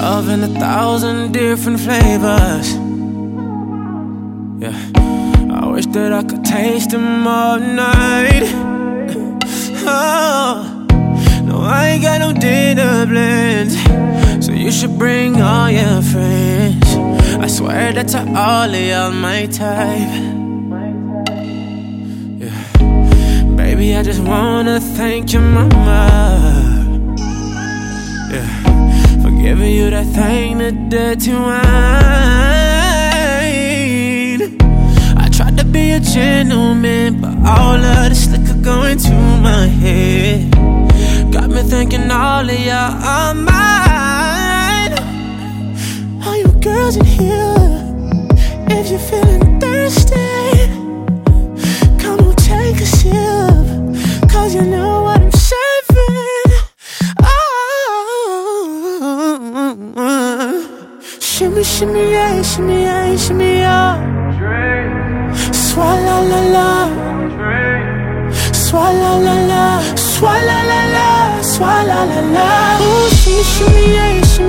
Love in a thousand different flavors. Yeah, I wish that I could taste them all night. Oh, no, I ain't got no dinner plans. So you should bring all your friends. I swear that to all of y'all my type. Yeah, baby, I just wanna thank your mama. Yeah Giving you that thing, the dirty wine. I tried to be a gentleman, but all of this liquor going to my head. Got me thinking all of y'all are mine. All you girls in here, if you're feeling thirsty, come on, take a sip. Cause you know what Shimmy, yeah, shimmy, yeah, shimmy, yeah. Swalla la la. Swalla la la. Swalla la la. Swalla la la. Ooh, shimmy, shimmy, yeah, shimmy,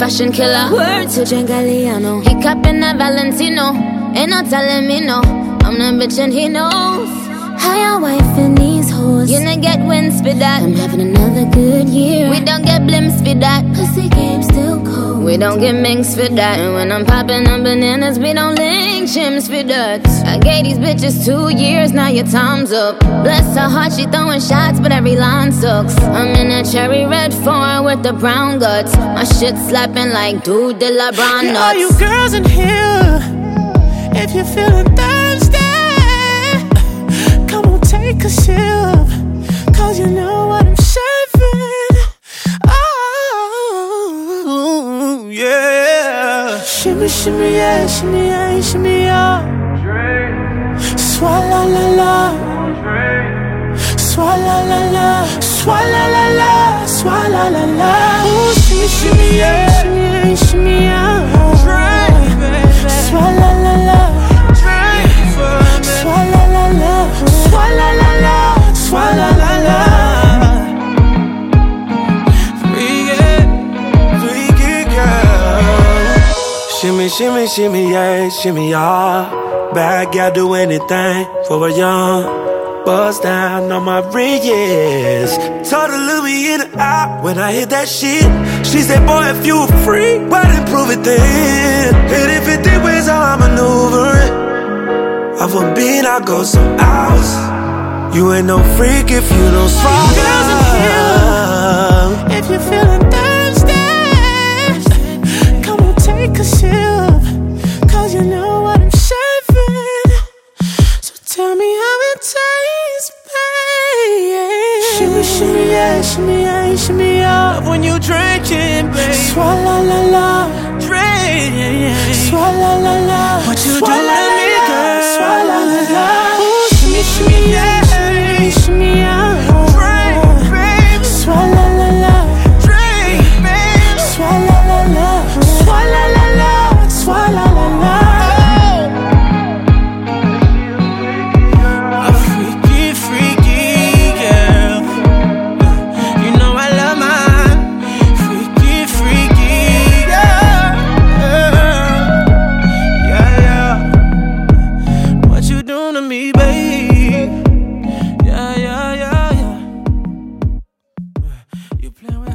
fashion killer. Word to Galliano. He cupping that Valentino. Ain't no telling me no. I'm the bitch and he knows. How your You not get wins for that. I'm having another good year. We don't get blimps for that. Pussy game still cold. We don't get minks for that. And when I'm popping on bananas, we don't link chimps for that. I gave these bitches two years, now your time's up. Bless her heart, she throwing shots, but every line sucks. I'm in a cherry red foreign with the brown guts. My shit slapping like dude de la brown nuts. Yeah, all you girls in here, if you feel feeling Shimmy, shimmy, yeah, shimmy, yeah, shimmy, yeah. Swalla la la. Swalla la la. Swalla la la. Swalla la la. Ooh, shimmy, shimmy, yeah, shimmy, yeah, shimmy, Shimmy, shimmy, shimmy, yeah, shimmy, yeah. Bad gal do anything for a young. Bust down on my ring, yes. Told her look me in the eye when I hit that shit. She said, boy, if you were free, why didn't prove it then? Hit if it 50 ways how I maneuver it. Off a beat, I go some hours. You ain't no freak if you don't swallow. Shimmy, yeah, shimmy, yeah, shimmy, yeah. Love when you're drinking, babe. Swalla la la. Drink, yeah, yeah. Swalla la la. What you do playing with